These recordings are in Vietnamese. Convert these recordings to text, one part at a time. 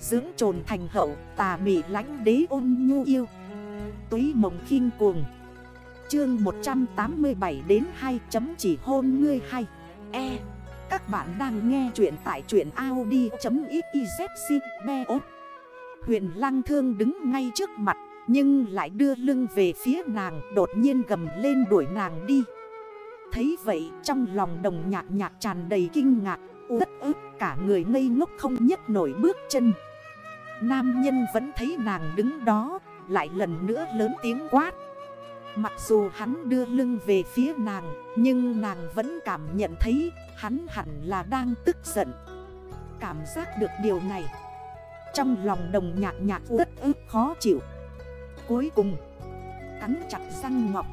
Dưỡng trồn thành hậu, tà mị lánh đế ôn nhu yêu. Túy mộng khinh cuồng. Chương 187 đến 2 chấm chỉ hôn ngươi hay. E. Các bạn đang nghe chuyện tại chuyện Audi.xyzbo Me Huyền lăng thương đứng ngay trước mặt, Nhưng lại đưa lưng về phía nàng, Đột nhiên gầm lên đuổi nàng đi. Thấy vậy, trong lòng đồng nhạc nhạc tràn đầy kinh ngạc, Uất ức, cả người ngây ngốc không nhất nổi bước chân. Nam nhân vẫn thấy nàng đứng đó, Lại lần nữa lớn tiếng quát. Mặc dù hắn đưa lưng về phía nàng, Nhưng nàng vẫn cảm nhận thấy Hắn hẳn là đang tức giận. Cảm giác được điều này, Trong lòng đồng nhạc nhạc rất ức khó chịu. Cuối cùng, Cắn chặt răng ngọc,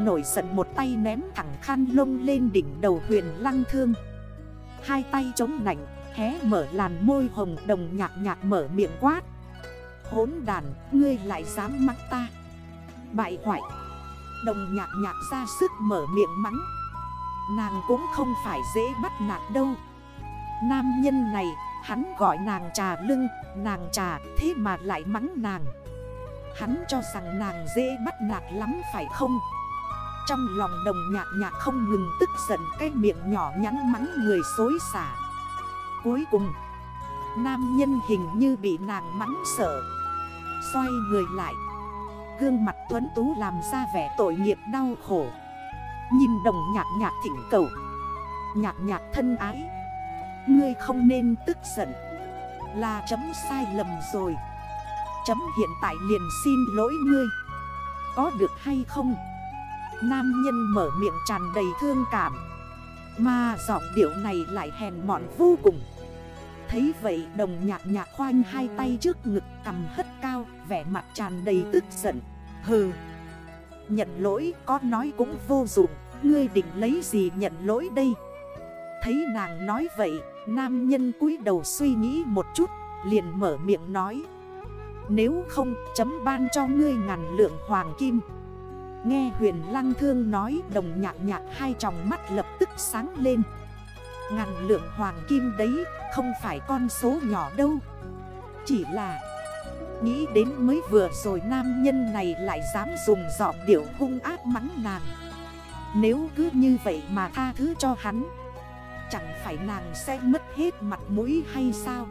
Nổi giận một tay ném thẳng khăn lông lên đỉnh đầu huyền lăng thương. Hai tay chống nảnh Hé mở làn môi hồng đồng nhạc nhạc mở miệng quát. Hốn đàn, ngươi lại dám mắng ta. Bại hoại. Đồng nhạc nhạc ra sức mở miệng mắng. Nàng cũng không phải dễ bắt nạt đâu. Nam nhân này, hắn gọi nàng trà lưng, nàng trà thế mà lại mắng nàng. Hắn cho rằng nàng dễ bắt nạt lắm phải không? Trong lòng đồng nhạc nhạc không ngừng tức giận cái miệng nhỏ nhắn mắng người xối xả. Cuối cùng. Nam nhân hình như bị nàng mắng sợ. Xoay người lại. Gương mặt tuấn tú làm ra vẻ tội nghiệp đau khổ. Nhìn đồng nhạc nhạc thỉnh cầu. Nhạc nhạc thân ái. Ngươi không nên tức giận. Là chấm sai lầm rồi. Chấm hiện tại liền xin lỗi ngươi. Có được hay không? Nam nhân mở miệng tràn đầy thương cảm. Mà giọng điệu này lại hèn mọn vô cùng. Thấy vậy, đồng nhạc nhạc khoanh hai tay trước ngực cầm hất cao, Vẻ mặt tràn đầy tức giận. Hừ, Nhận lỗi, có nói cũng vô dụng. Ngươi định lấy gì nhận lỗi đây? Thấy nàng nói vậy, Nam nhân cúi đầu suy nghĩ một chút, Liền mở miệng nói. Nếu không, chấm ban cho ngươi ngàn lượng hoàng kim. Nghe huyền lăng thương nói, Đồng nhạc nhạc hai tròng mắt lập tức sáng lên. Ngàn lượng hoàng kim đấy, không phải con số nhỏ đâu. Chỉ là, Nghĩ đến mới vừa rồi nam nhân này lại dám dùng giọng điệu hung ác mắng nàng. Nếu cứ như vậy mà tha thứ cho hắn, Chẳng phải nàng sẽ mất hết mặt mũi hay sao?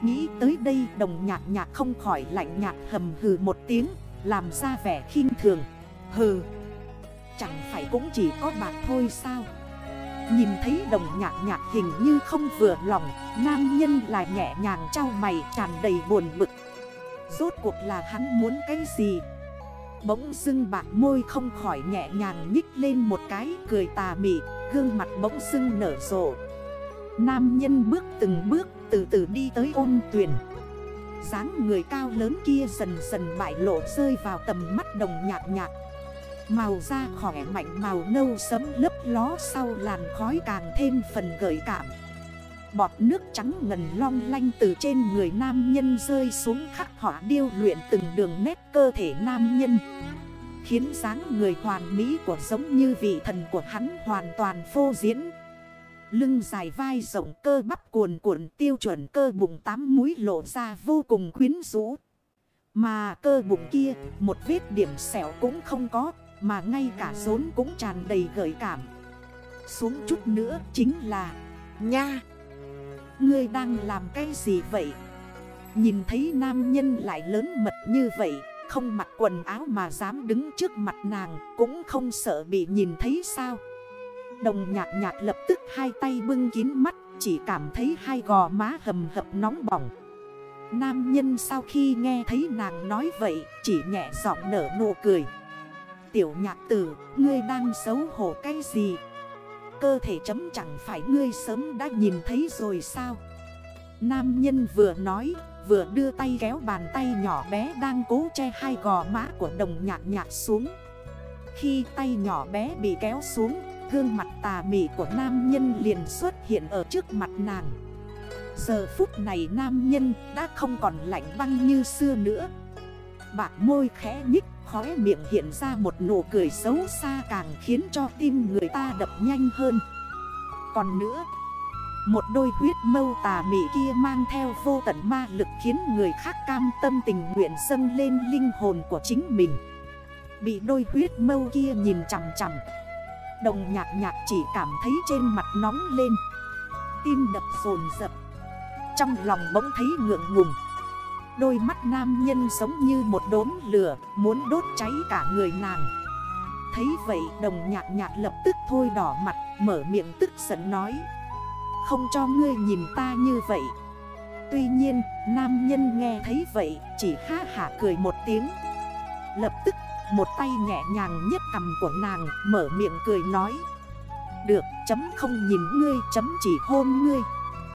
Nghĩ tới đây, đồng nhạc nhạc không khỏi lạnh nhạt hầm hừ một tiếng, Làm ra vẻ khinh thường. Hừ, Chẳng phải cũng chỉ có bạc thôi sao? Nhìn thấy đồng nhạc nhạc hình như không vừa lòng, Nam nhân lại nhẹ nhàng trao mày, tràn đầy buồn bực. Rốt cuộc là hắn muốn cái gì? Bỗng dưng bạc môi không khỏi nhẹ nhàng nhích lên một cái, cười tà mị, Gương mặt bỗng dưng nở rộ. Nam nhân bước từng bước, từ từ đi tới ôn tuyển dáng người cao lớn kia dần dần bại lộ rơi vào tầm mắt đồng nhạc nhạc. Màu da khỏe mạnh màu nâu sấm lấp ló sau làn khói càng thêm phần gợi cảm. Bọt nước trắng ngần long lanh từ trên người nam nhân rơi xuống khắc họa điêu luyện từng đường nét cơ thể nam nhân, Khiến dáng người hoàn mỹ của giống như vị thần của hắn hoàn toàn phô diễn. Lưng dài vai rộng cơ bắp cuồn cuộn tiêu chuẩn cơ bụng tám múi lộ ra vô cùng quyến rũ. Mà cơ bụng kia, một vết điểm sẹo cũng không có. Mà ngay cả rốn cũng tràn đầy gợi cảm. Xuống chút nữa chính là, Nha, Ngươi đang làm cái gì vậy? Nhìn thấy nam nhân lại lớn mật như vậy, Không mặc quần áo mà dám đứng trước mặt nàng Cũng không sợ bị nhìn thấy sao? Đồng nhạc nhạc lập tức hai tay bưng kín mắt, Chỉ cảm thấy hai gò má hầm hập nóng bỏng. Nam nhân sau khi nghe thấy nàng nói vậy, Chỉ nhẹ giọng nở nụ cười. Tiểu nhạc tử, ngươi đang xấu hổ cái gì? Cơ thể chấm chẳng phải ngươi sớm đã nhìn thấy rồi sao? Nam nhân vừa nói Vừa đưa tay kéo bàn tay nhỏ bé đang cố che hai gò má của đồng nhạc nhạc xuống. Khi tay nhỏ bé bị kéo xuống Gương mặt tà mị của nam nhân liền xuất hiện ở trước mặt nàng. Giờ phút này nam nhân đã không còn lạnh băng như xưa nữa. Bạc môi khẽ nhích, khóe miệng hiện ra một nụ cười xấu xa càng khiến cho tim người ta đập nhanh hơn. Còn nữa, Một đôi huyết mâu tà mị kia mang theo vô tận ma lực khiến người khác cam tâm tình nguyện dâng lên linh hồn của chính mình. Bị đôi huyết mâu kia nhìn chằm chằm, Đồng nhạc nhạc chỉ cảm thấy trên mặt nóng lên. Tim đập rồn rập, Trong lòng bỗng thấy ngượng ngùng. Đôi mắt nam nhân giống như một đốm lửa, Muốn đốt cháy cả người nàng. Thấy vậy, đồng nhạc nhạc lập tức thôi đỏ mặt, Mở miệng tức giận nói. Không cho ngươi nhìn ta như vậy. Tuy nhiên, nam nhân nghe thấy vậy, Chỉ ha hả cười một tiếng. Lập tức, một tay nhẹ nhàng nhấc cầm của nàng, Mở miệng cười nói. Được, chấm không nhìn ngươi, chấm chỉ hôn ngươi.